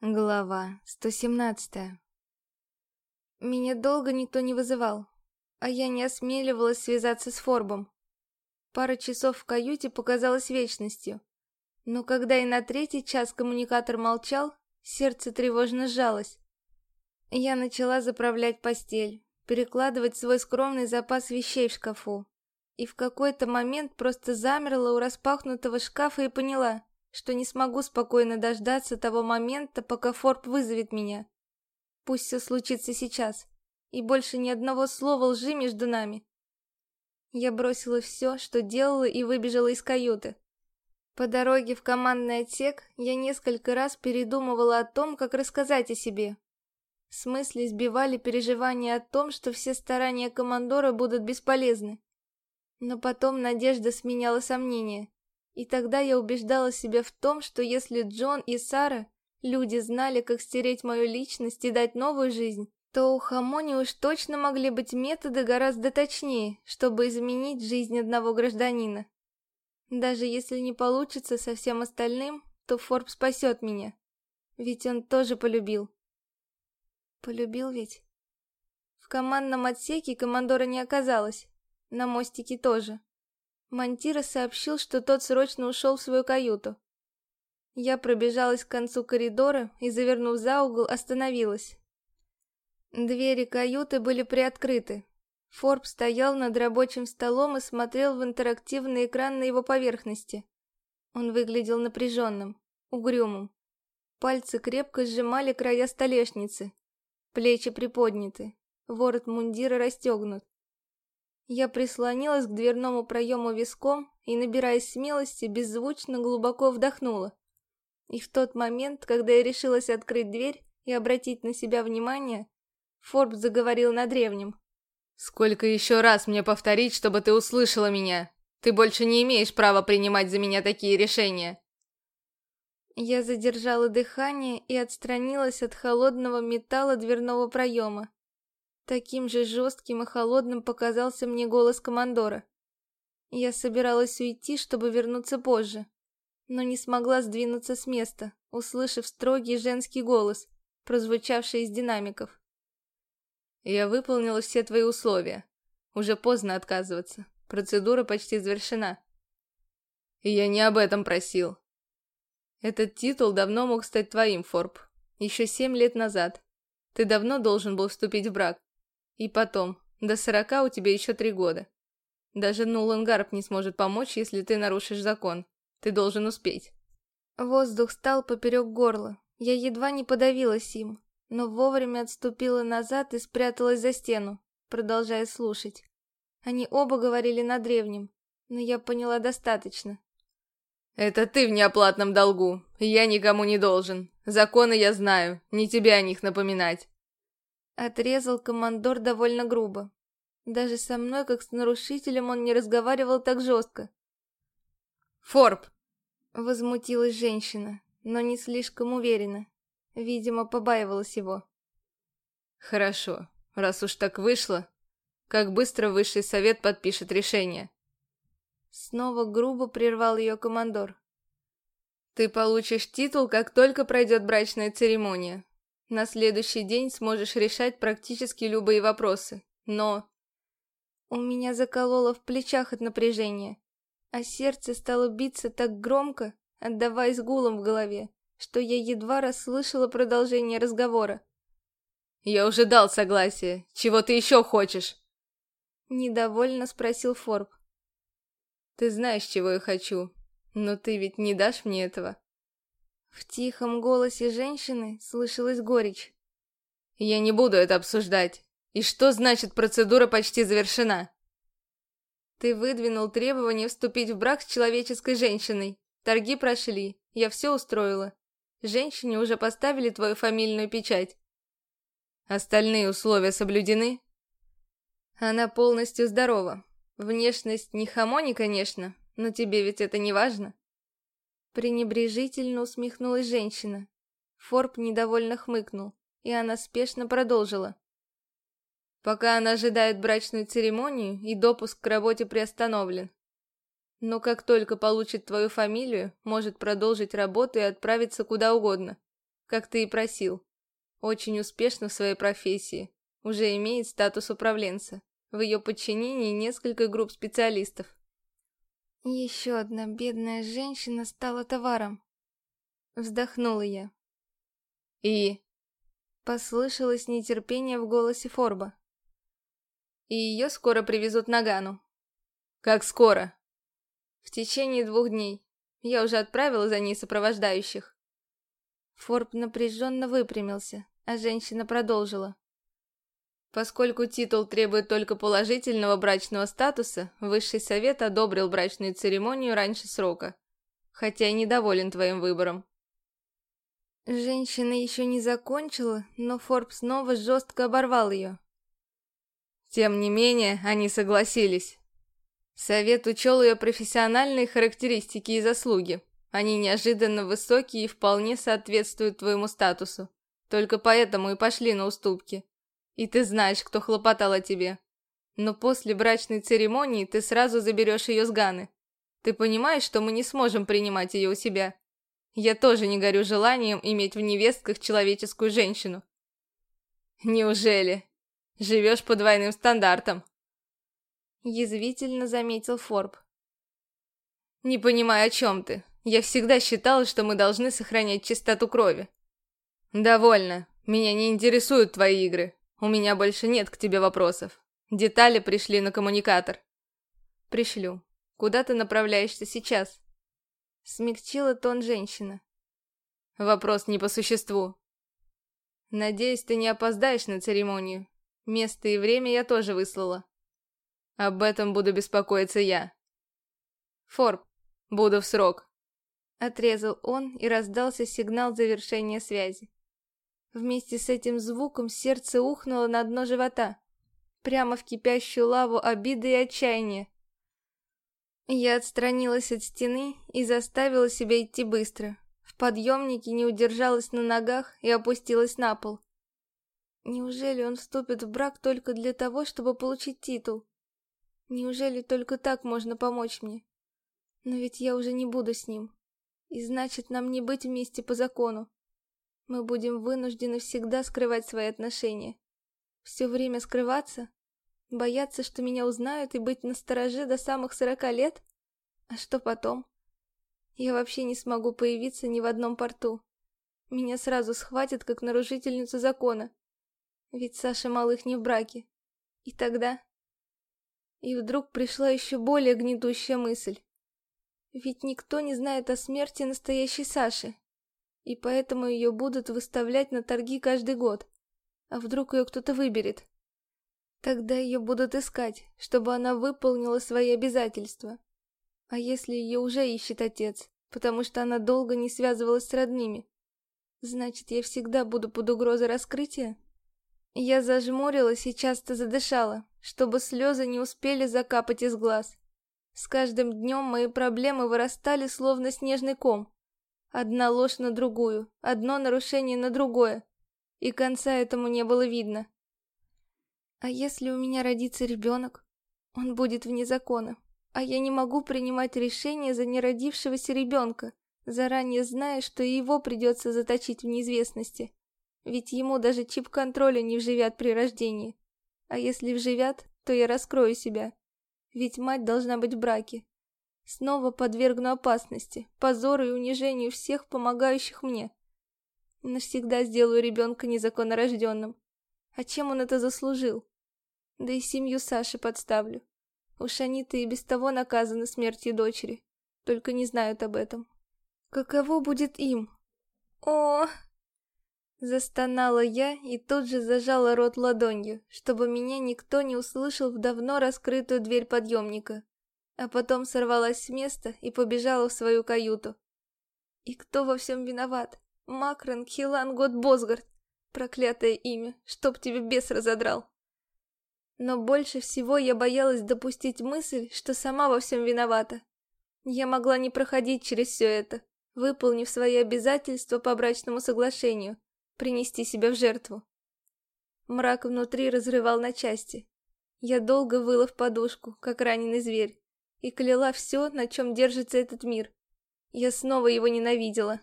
Глава 117 Меня долго никто не вызывал, а я не осмеливалась связаться с Форбом. Пара часов в каюте показалась вечностью, но когда и на третий час коммуникатор молчал, сердце тревожно сжалось. Я начала заправлять постель, перекладывать свой скромный запас вещей в шкафу, и в какой-то момент просто замерла у распахнутого шкафа и поняла — что не смогу спокойно дождаться того момента, пока Форб вызовет меня. Пусть все случится сейчас, и больше ни одного слова лжи между нами. Я бросила все, что делала, и выбежала из каюты. По дороге в командный отсек я несколько раз передумывала о том, как рассказать о себе. С мысли сбивали переживания о том, что все старания командора будут бесполезны. Но потом надежда сменяла сомнения. И тогда я убеждала себя в том, что если Джон и Сара, люди знали, как стереть мою личность и дать новую жизнь, то у Хамони уж точно могли быть методы гораздо точнее, чтобы изменить жизнь одного гражданина. Даже если не получится со всем остальным, то Форб спасет меня. Ведь он тоже полюбил. Полюбил ведь? В командном отсеке командора не оказалось. На мостике тоже. Мантира сообщил, что тот срочно ушел в свою каюту. Я пробежалась к концу коридора и, завернув за угол, остановилась. Двери каюты были приоткрыты. Форб стоял над рабочим столом и смотрел в интерактивный экран на его поверхности. Он выглядел напряженным, угрюмым. Пальцы крепко сжимали края столешницы. Плечи приподняты. Ворот мундира расстегнут. Я прислонилась к дверному проему виском и, набираясь смелости, беззвучно глубоко вдохнула. И в тот момент, когда я решилась открыть дверь и обратить на себя внимание, Форб заговорил на древнем. «Сколько еще раз мне повторить, чтобы ты услышала меня? Ты больше не имеешь права принимать за меня такие решения!» Я задержала дыхание и отстранилась от холодного металла дверного проема. Таким же жестким и холодным показался мне голос командора. Я собиралась уйти, чтобы вернуться позже, но не смогла сдвинуться с места, услышав строгий женский голос, прозвучавший из динамиков. «Я выполнила все твои условия. Уже поздно отказываться. Процедура почти завершена». «Я не об этом просил. Этот титул давно мог стать твоим, Форб. Еще семь лет назад. Ты давно должен был вступить в брак. И потом, до сорока у тебя еще три года. Даже Нулан Гарп не сможет помочь, если ты нарушишь закон. Ты должен успеть. Воздух стал поперек горла. Я едва не подавилась им, но вовремя отступила назад и спряталась за стену, продолжая слушать. Они оба говорили на древнем, но я поняла достаточно. «Это ты в неоплатном долгу. Я никому не должен. Законы я знаю, не тебе о них напоминать. Отрезал командор довольно грубо. Даже со мной, как с нарушителем, он не разговаривал так жестко. «Форб!» Возмутилась женщина, но не слишком уверенно. Видимо, побаивалась его. «Хорошо, раз уж так вышло, как быстро высший совет подпишет решение?» Снова грубо прервал ее командор. «Ты получишь титул, как только пройдет брачная церемония. На следующий день сможешь решать практически любые вопросы. Но... У меня закололо в плечах от напряжения, а сердце стало биться так громко, отдаваясь гулом в голове, что я едва расслышала продолжение разговора. «Я уже дал согласие. Чего ты еще хочешь?» Недовольно спросил Форб. «Ты знаешь, чего я хочу, но ты ведь не дашь мне этого?» В тихом голосе женщины слышалась горечь. «Я не буду это обсуждать. И что значит процедура почти завершена?» «Ты выдвинул требование вступить в брак с человеческой женщиной. Торги прошли. Я все устроила. Женщине уже поставили твою фамильную печать». «Остальные условия соблюдены?» «Она полностью здорова. Внешность не хамони, конечно, но тебе ведь это не важно». Пренебрежительно усмехнулась женщина. Форб недовольно хмыкнул, и она спешно продолжила. Пока она ожидает брачную церемонию, и допуск к работе приостановлен. Но как только получит твою фамилию, может продолжить работу и отправиться куда угодно. как ты и просил. Очень успешна в своей профессии, уже имеет статус управленца. В ее подчинении несколько групп специалистов. Еще одна бедная женщина стала товаром. Вздохнула я. И? Послышалось нетерпение в голосе Форба. И ее скоро привезут на Гану. Как скоро? В течение двух дней. Я уже отправила за ней сопровождающих. Форб напряженно выпрямился, а женщина продолжила. Поскольку титул требует только положительного брачного статуса, Высший Совет одобрил брачную церемонию раньше срока, хотя и недоволен твоим выбором. Женщина еще не закончила, но Форб снова жестко оборвал ее. Тем не менее, они согласились. Совет учел ее профессиональные характеристики и заслуги. Они неожиданно высокие и вполне соответствуют твоему статусу. Только поэтому и пошли на уступки. И ты знаешь, кто хлопотал о тебе. Но после брачной церемонии ты сразу заберешь ее с Ганы. Ты понимаешь, что мы не сможем принимать ее у себя? Я тоже не горю желанием иметь в невестках человеческую женщину. Неужели? Живешь по двойным стандартам. Язвительно заметил Форб. Не понимаю, о чем ты. Я всегда считала, что мы должны сохранять чистоту крови. Довольно. Меня не интересуют твои игры. У меня больше нет к тебе вопросов. Детали пришли на коммуникатор. Пришлю. Куда ты направляешься сейчас? Смягчила тон женщина. Вопрос не по существу. Надеюсь, ты не опоздаешь на церемонию. Место и время я тоже выслала. Об этом буду беспокоиться я. Форб, буду в срок. Отрезал он и раздался сигнал завершения связи. Вместе с этим звуком сердце ухнуло на дно живота, прямо в кипящую лаву обиды и отчаяния. Я отстранилась от стены и заставила себя идти быстро. В подъемнике не удержалась на ногах и опустилась на пол. Неужели он вступит в брак только для того, чтобы получить титул? Неужели только так можно помочь мне? Но ведь я уже не буду с ним. И значит, нам не быть вместе по закону. Мы будем вынуждены всегда скрывать свои отношения. Все время скрываться? Бояться, что меня узнают и быть настороже до самых сорока лет? А что потом? Я вообще не смогу появиться ни в одном порту. Меня сразу схватят как нарушительницу закона. Ведь Саша Малых не в браке. И тогда... И вдруг пришла еще более гнетущая мысль. Ведь никто не знает о смерти настоящей Саши и поэтому ее будут выставлять на торги каждый год. А вдруг ее кто-то выберет? Тогда ее будут искать, чтобы она выполнила свои обязательства. А если ее уже ищет отец, потому что она долго не связывалась с родными? Значит, я всегда буду под угрозой раскрытия? Я зажмурилась и часто задышала, чтобы слезы не успели закапать из глаз. С каждым днем мои проблемы вырастали, словно снежный ком. Одна ложь на другую, одно нарушение на другое. И конца этому не было видно. А если у меня родится ребенок? Он будет вне закона. А я не могу принимать решение за неродившегося ребенка, заранее зная, что его придется заточить в неизвестности. Ведь ему даже чип контроля не вживят при рождении. А если вживят, то я раскрою себя. Ведь мать должна быть в браке, Снова подвергну опасности, позору и унижению всех помогающих мне. Навсегда сделаю ребенка незаконнорожденным. А чем он это заслужил? Да и семью Саши подставлю. Уж они-то и без того наказаны смертью дочери, только не знают об этом. Каково будет им? О! Застонала я и тут же зажала рот ладонью, чтобы меня никто не услышал в давно раскрытую дверь подъемника а потом сорвалась с места и побежала в свою каюту. И кто во всем виноват? Макрон Хилан Год Босгард. Проклятое имя, чтоб тебе бес разодрал. Но больше всего я боялась допустить мысль, что сама во всем виновата. Я могла не проходить через все это, выполнив свои обязательства по брачному соглашению, принести себя в жертву. Мрак внутри разрывал на части. Я долго выла в подушку, как раненый зверь и кляла все, на чем держится этот мир. Я снова его ненавидела.